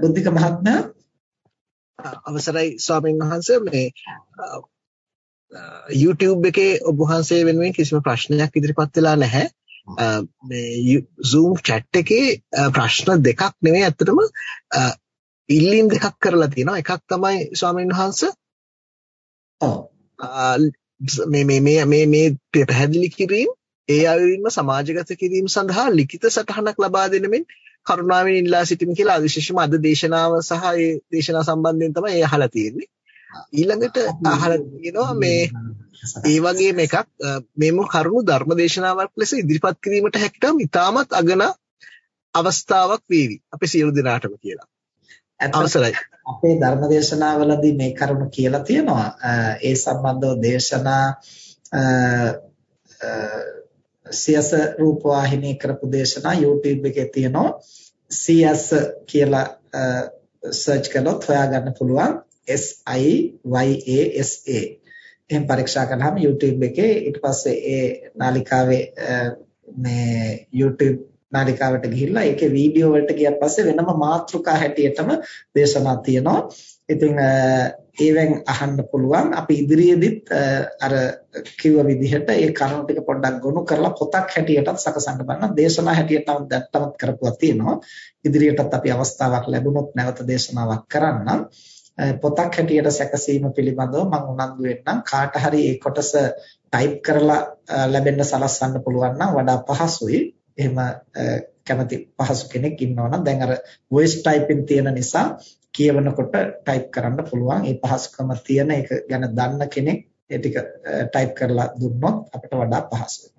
බුද්ධික මහත්මයා අවසරයි ස්වාමීන් වහන්සේ මේ YouTube එකේ ඔබ වහන්සේ වෙනුවෙන් කිසිම ප්‍රශ්නයක් ඉදිරිපත් වෙලා නැහැ. මේ Zoom chat එකේ ප්‍රශ්න දෙකක් නෙවෙයි ඇත්තටම ඉල්ලීම් දෙකක් කරලා තියෙනවා. එකක් තමයි ස්වාමීන් වහන්සේ මේ මේ මේ මේ මේ පැහැදිලි කිරීම ඒ අයුරින්ම සමාජගත කිරීම සඳහා ලිඛිත සටහනක් ලබා දෙනමින් කරුණාවෙන් ඉල්ලා සිටිමි කියලා විශේෂයෙන්ම අද දේශනාව සහ ඒ දේශනාව සම්බන්ධයෙන් තමයි ඒ අහලා තියෙන්නේ. ඊළඟට අහලා තියෙනවා මේ ඒ වගේම එකක් මෙම කරුණු ධර්ම දේශනාවක් ලෙස ඉදිරිපත් කිරීමට හැකියම් ඉතාමත් අගන අවස්ථාවක් වේවි. අපේ සියලු දෙනාටම කියලා. අවසරයි. අපේ ධර්ම දේශනාවලදී මේ කරුණු කියලා තියෙනවා. ඒ සම්බන්ධව දේශනා සියස රූපවාහිනී කරපු දේශනා YouTube එකේ තියෙනවා. සියස කියලා සර්ච් කළොත් හොයාගන්න පුළුවන්. S I Y A S A. එහෙන් පරීක්ෂා කළාම YouTube එකේ ඊට පස්සේ ඒ නාලිකාවේ මේ YouTube නාලිකාවට ගිහිල්ලා ඒකේ වීඩියෝ වලට ගියත් පස්සේ වෙනම මාතෘකා හැටියටම දේශනා තියෙනවා. ඉතින් ඒවෙන් අහන්න පුළුවන්. අපි ඉදිරියේදීත් අර කිව්ව විදිහට ඒ කරුණු ටික පොඩ්ඩක් ගොනු කරලා පොතක් හැටියටත් සකසන්න බලන්න. දේශනා හැටියටම දැක්කමත් කරපුවා තියෙනවා. ඉදිරියටත් අපි අවස්ථාවක් ලැබුණොත් නැවත දේශනාවක් කරන්නම්. පොතක් හැටියට සැකසීම පිළිබඳව මම උනන්දු වෙන්නම්. කාට හරි ඒ කොටස ටයිප් කරලා ලැබෙන්න සලස්වන්න පුළුවන් නම් වඩා පහසුයි. එහෙම කැමති පහසු කෙනෙක් ඉන්නවා නම් දැන් අර voice typing තියෙන නිසා කියවනකොට ටයිප් කරන්න පුළුවන්. ඒ පහසුකම තියෙන එක ගැන දන්න කෙනෙක් ඒ ටික ටයිප් කරලා දුන්නොත් අපිට වඩා පහසුයි.